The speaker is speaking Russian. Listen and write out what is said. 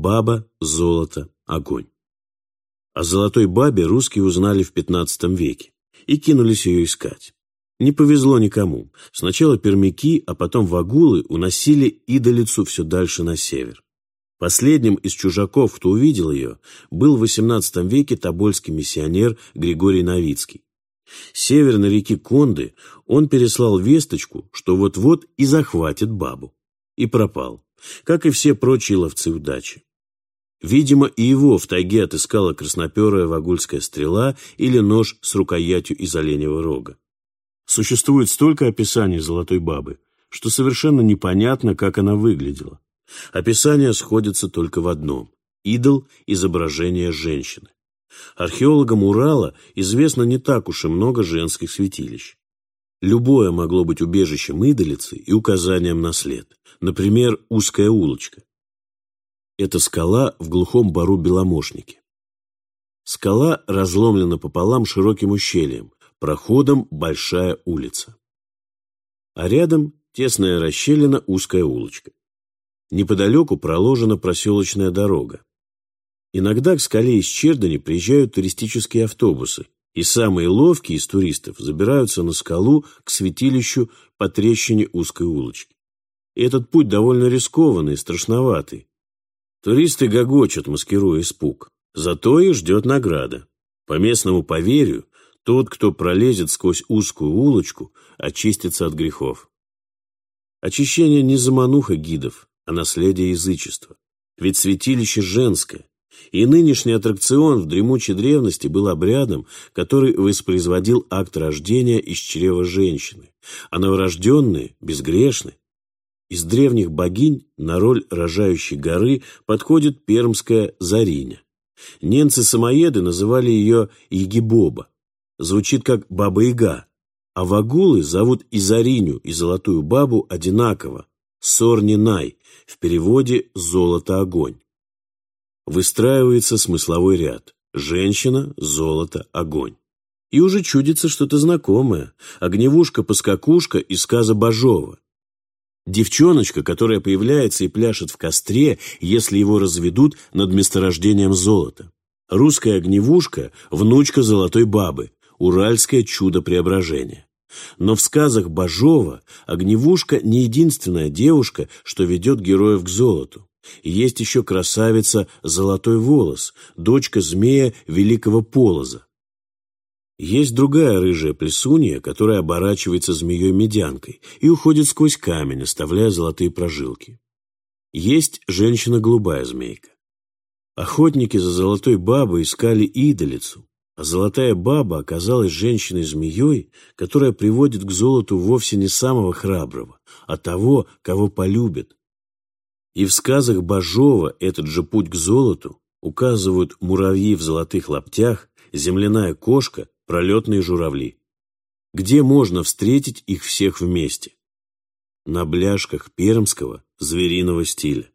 Баба, золото, огонь. О золотой бабе русские узнали в XV веке и кинулись ее искать. Не повезло никому. Сначала пермяки, а потом вагулы уносили идолицу все дальше на север. Последним из чужаков, кто увидел ее, был в XVIII веке тобольский миссионер Григорий Новицкий. С северной реки Конды он переслал весточку, что вот-вот и захватит бабу. И пропал, как и все прочие ловцы удачи. Видимо, и его в тайге отыскала красноперая вагульская стрела или нож с рукоятью из оленевого рога. Существует столько описаний золотой бабы, что совершенно непонятно, как она выглядела. Описания сходятся только в одном – идол изображения женщины. Археологам Урала известно не так уж и много женских святилищ. Любое могло быть убежищем идолицы и указанием на след. Например, узкая улочка. Это скала в глухом бару Беломошники. Скала разломлена пополам широким ущельем, проходом большая улица. А рядом тесная расщелина, узкая улочка. Неподалеку проложена проселочная дорога. Иногда к скале из Чердани приезжают туристические автобусы, и самые ловкие из туристов забираются на скалу к святилищу по трещине узкой улочки. И этот путь довольно рискованный и страшноватый, Туристы гогочут, маскируя испуг. Зато их ждет награда. По местному поверью, тот, кто пролезет сквозь узкую улочку, очистится от грехов. Очищение не замануха гидов, а наследие язычества. Ведь святилище женское, и нынешний аттракцион в дремучей древности был обрядом, который воспроизводил акт рождения из чрева женщины, а новорожденные, безгрешны, из древних богинь на роль рожающей горы подходит пермская Зариня. Ненцы-самоеды называли ее Егибоба. Звучит как Баба-Яга. А вагулы зовут и Зариню, и Золотую Бабу одинаково – Сорни-Най, в переводе «золото-огонь». Выстраивается смысловой ряд – женщина, золото, огонь. И уже чудится что-то знакомое – огневушка-поскакушка из сказа Бажова – Девчоночка, которая появляется и пляшет в костре, если его разведут над месторождением золота. Русская огневушка – внучка золотой бабы, уральское чудо преображения. Но в сказах Бажова огневушка не единственная девушка, что ведет героев к золоту. Есть еще красавица Золотой Волос, дочка змея Великого Полоза. Есть другая рыжая плесунья, которая оборачивается змеей-медянкой и уходит сквозь камень, оставляя золотые прожилки. Есть женщина-голубая змейка. Охотники за золотой бабой искали идолицу, а золотая баба оказалась женщиной-змеей, которая приводит к золоту вовсе не самого храброго, а того, кого полюбят. И в сказах Бажова этот же путь к золоту указывают муравьи в золотых лаптях, земляная кошка пролетные журавли. Где можно встретить их всех вместе? На бляшках пермского звериного стиля.